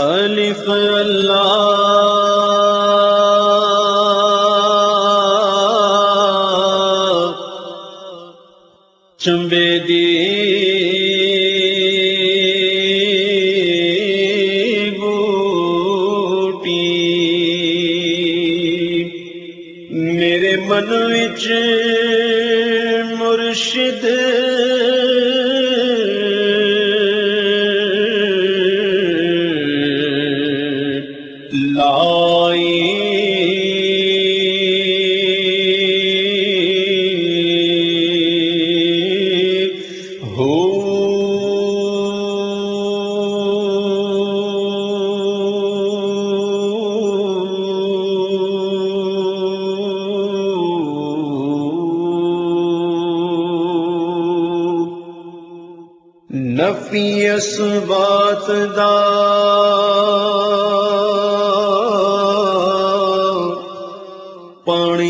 الف اللہ چمبے دی نفی اس بات دا۔ پانی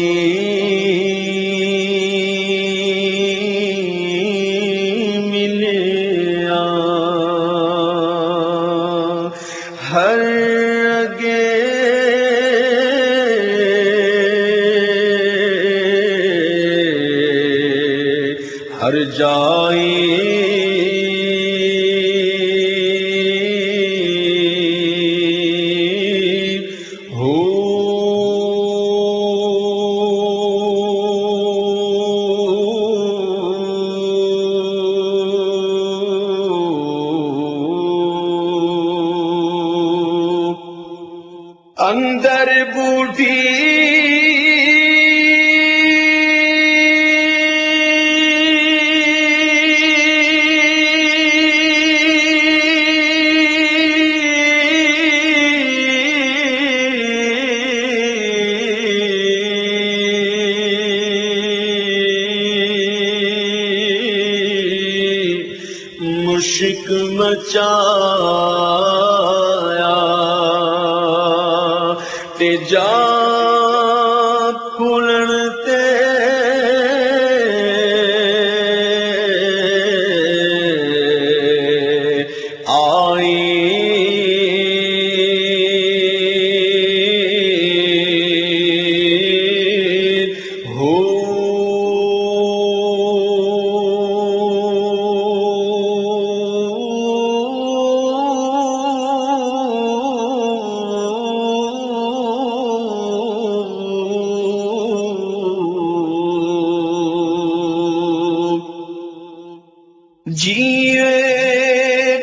جیے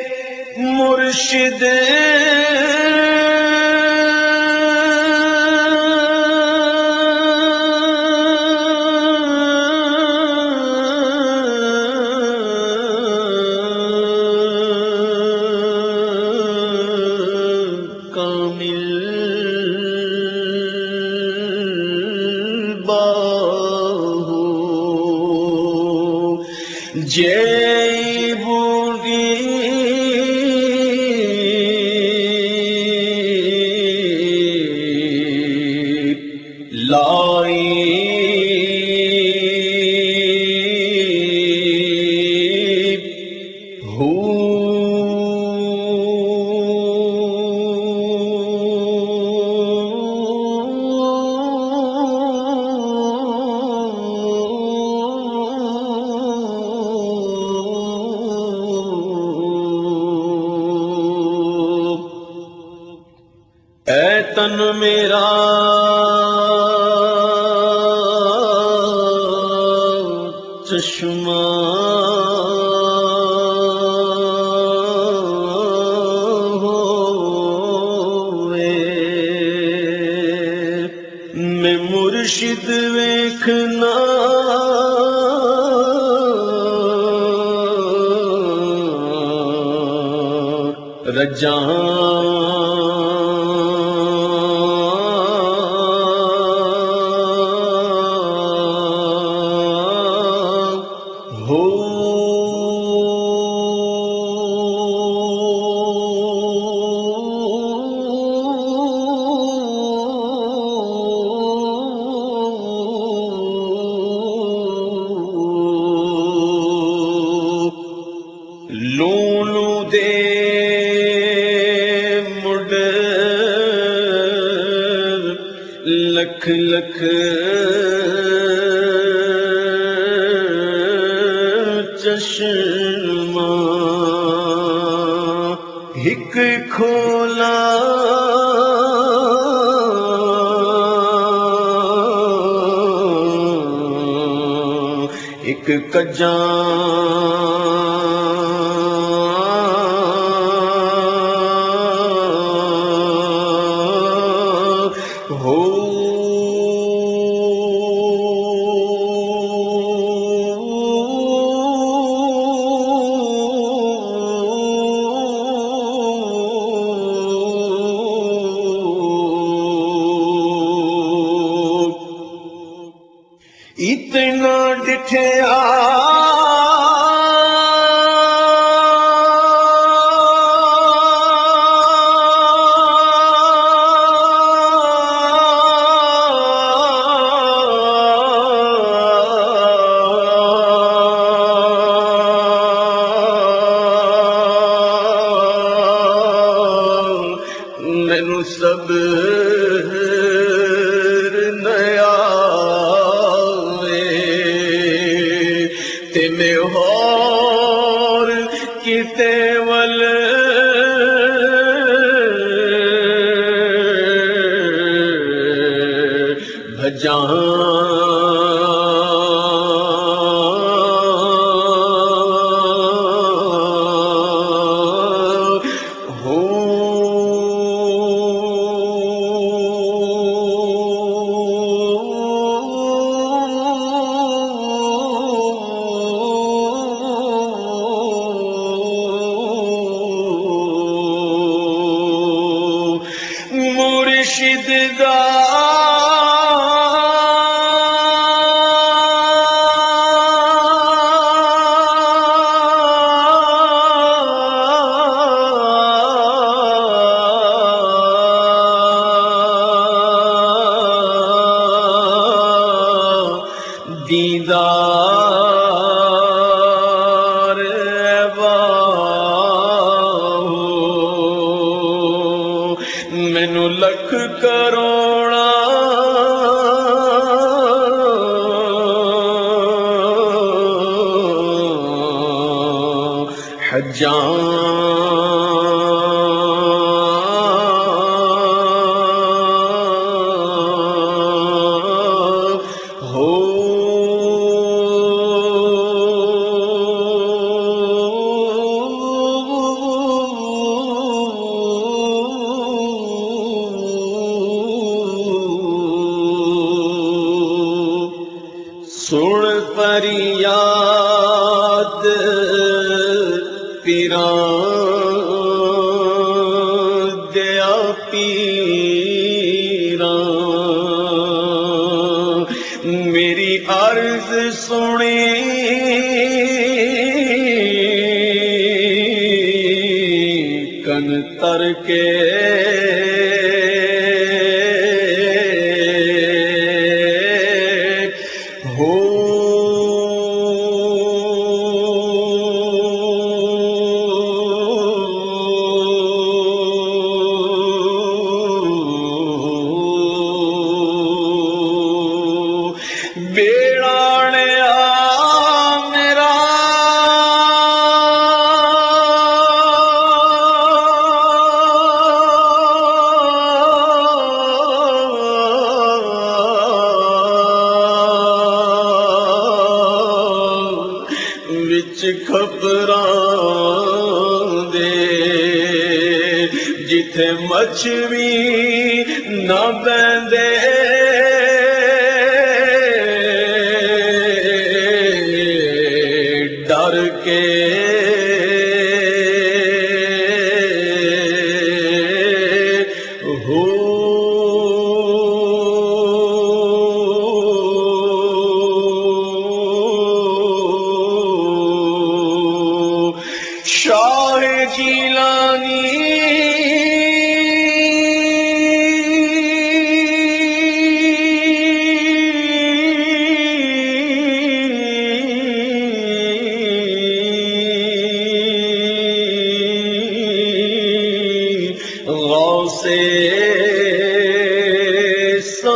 مرشد۔ کامل باہو۔ جے اے میرا چشمہ ہوئے میں مرشد ویکھنا رجاں لکھ لکھ چشمہ ہک کھولا ایک کجان سب حجان سن پریاد پیران دیا پیران میری عرض سنی کن تر کے ہو خبر دے جتھے مچھوی نہ بیندے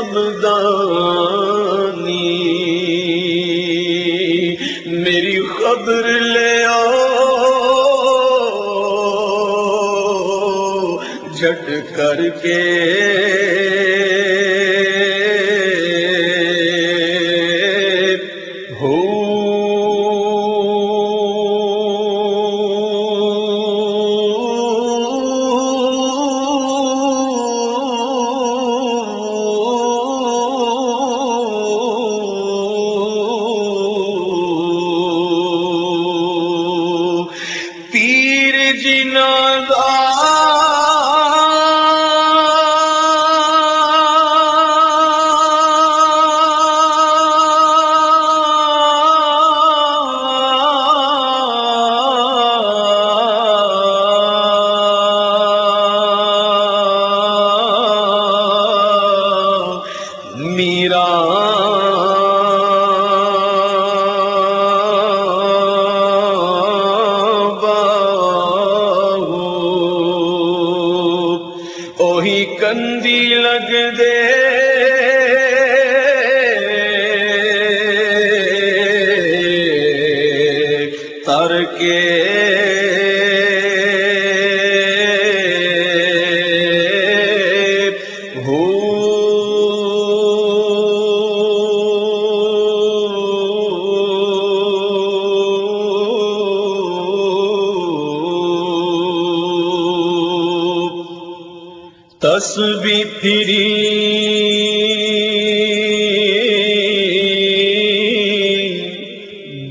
خبردانی میری خبر لے آ جھٹ کر کے تسبی پھری۔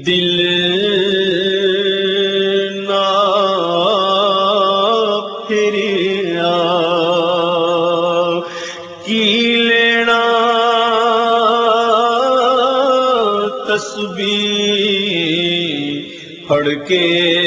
دل نا پھریا کی لینا تسبی پڑ کے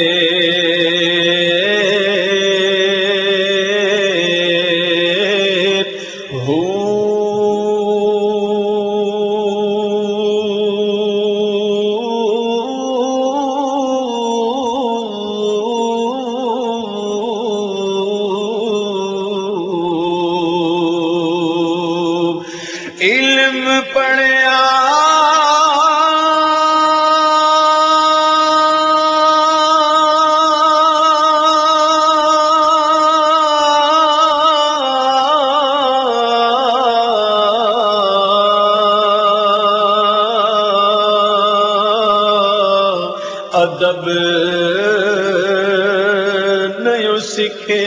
ادب نہیں سکھے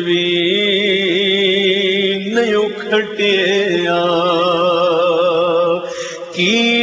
بھی نہیں اکھٹیا کی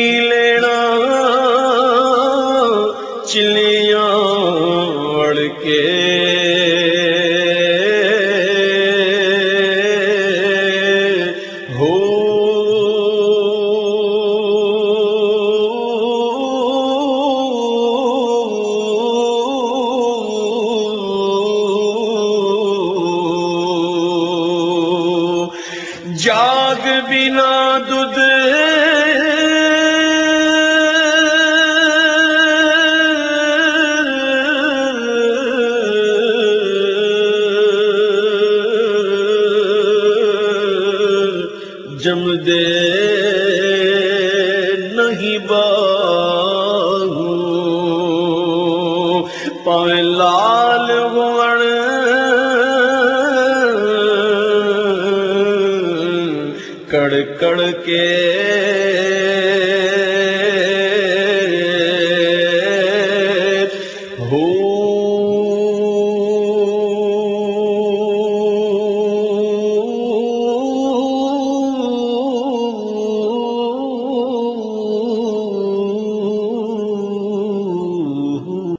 جاگ بنا دودھ۔ جم دے نہیں باہو پائے لال ہوڑ